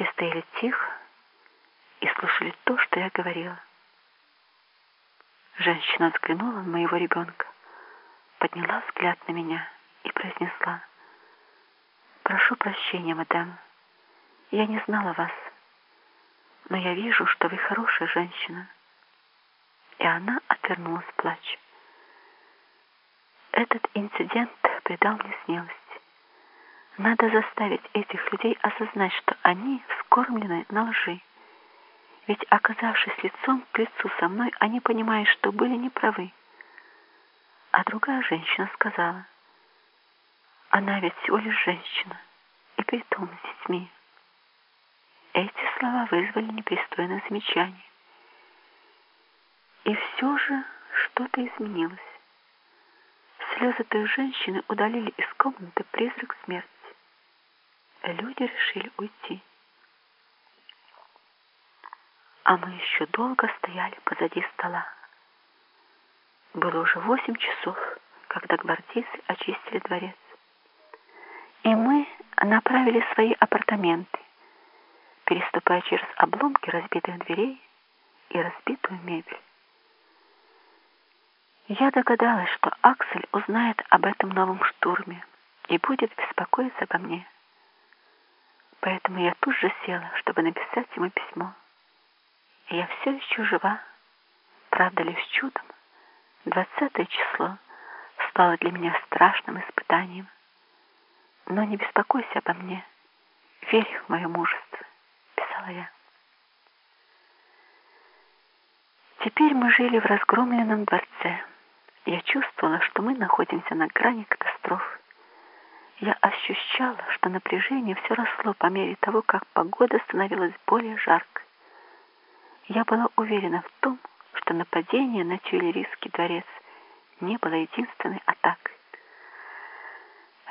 Все стояли тихо и слушали то, что я говорила. Женщина взглянула на моего ребенка, подняла взгляд на меня и произнесла. «Прошу прощения, мадам, я не знала вас, но я вижу, что вы хорошая женщина». И она отвернулась плач. Этот инцидент придал мне смелость. Надо заставить этих людей осознать, что они вскормлены на лжи. Ведь, оказавшись лицом к лицу со мной, они понимают, что были неправы. А другая женщина сказала, она ведь всего лишь женщина, и притом с детьми. Эти слова вызвали непристойное замечание. И все же что-то изменилось. Слезы той женщины удалили из комнаты призрак смерти. Люди решили уйти. А мы еще долго стояли позади стола. Было уже восемь часов, когда гвардейцы очистили дворец. И мы направили свои апартаменты, переступая через обломки разбитых дверей и разбитую мебель. Я догадалась, что Аксель узнает об этом новом штурме и будет беспокоиться обо мне. Поэтому я тут же села, чтобы написать ему письмо. И я все еще жива. Правда ли с чудом? Двадцатое число стало для меня страшным испытанием. Но не беспокойся обо мне. Верь в мое мужество, писала я. Теперь мы жили в разгромленном дворце. Я чувствовала, что мы находимся на грани катастрофы. Я ощущала, что напряжение все росло по мере того, как погода становилась более жаркой. Я была уверена в том, что нападение на Тюильрийский дворец не было единственной атакой.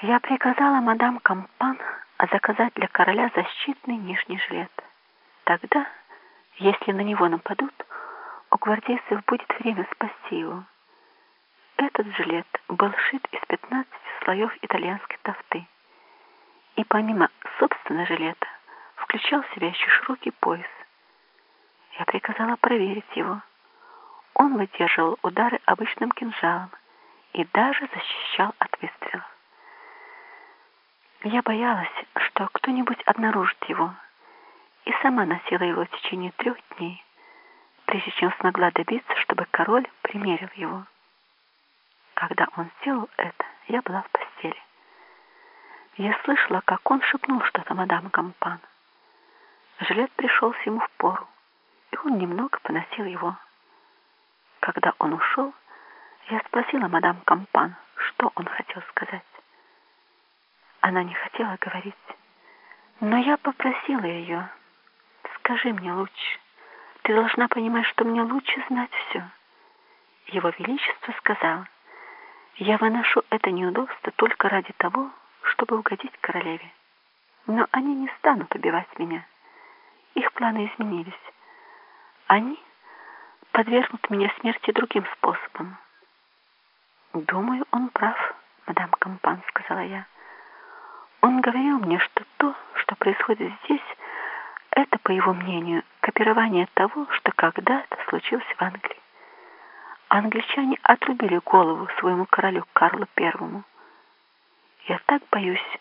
Я приказала мадам Кампан заказать для короля защитный нижний жилет. Тогда, если на него нападут, у гвардейцев будет время спасти его. Этот жилет был шит из 15 слоев итальянской тофты. И помимо собственного жилета включал в себя еще широкий пояс. Я приказала проверить его. Он выдерживал удары обычным кинжалом и даже защищал от выстрелов. Я боялась, что кто-нибудь обнаружит его, и сама носила его в течение трех дней, прежде чем смогла добиться, чтобы король примерил его. Когда он сделал это, я была в постели. Я слышала, как он шепнул что-то мадам Кампан. Жилет пришелся ему в пору, и он немного поносил его. Когда он ушел, я спросила мадам Кампан, что он хотел сказать. Она не хотела говорить, но я попросила ее, скажи мне лучше, ты должна понимать, что мне лучше знать все. Его Величество сказал, я выношу это неудобство только ради того, чтобы угодить королеве. Но они не станут убивать меня. Их планы изменились. Они подвергнут меня смерти другим способом. «Думаю, он прав, мадам Кампан», — сказала я. «Он говорил мне, что то, что происходит здесь, это, по его мнению, копирование того, что когда-то случилось в Англии англичане отрубили голову своему королю Карлу Первому. Я так боюсь,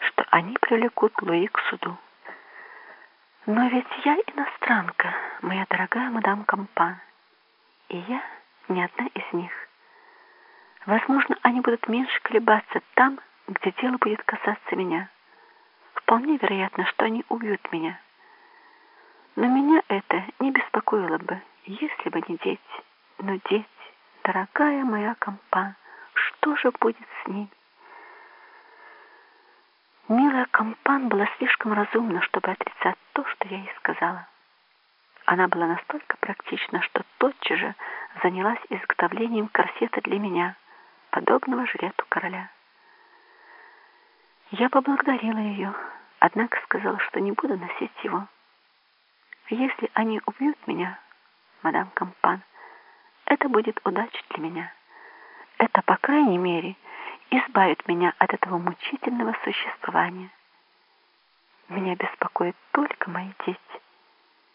что они привлекут Луи к суду. Но ведь я иностранка, моя дорогая мадам Кампан, и я не одна из них. Возможно, они будут меньше колебаться там, где дело будет касаться меня. Вполне вероятно, что они убьют меня. Но меня это не беспокоило бы, если бы не дети. Но дети, дорогая моя компан, что же будет с ними? Милая компан была слишком разумна, чтобы отрицать то, что я ей сказала. Она была настолько практична, что тотчас же занялась изготовлением корсета для меня, подобного жилету короля. Я поблагодарила ее, однако сказала, что не буду носить его. Если они убьют меня, мадам Кампан, это будет удача для меня. Это, по крайней мере, избавит меня от этого мучительного существования. Меня беспокоят только мои дети.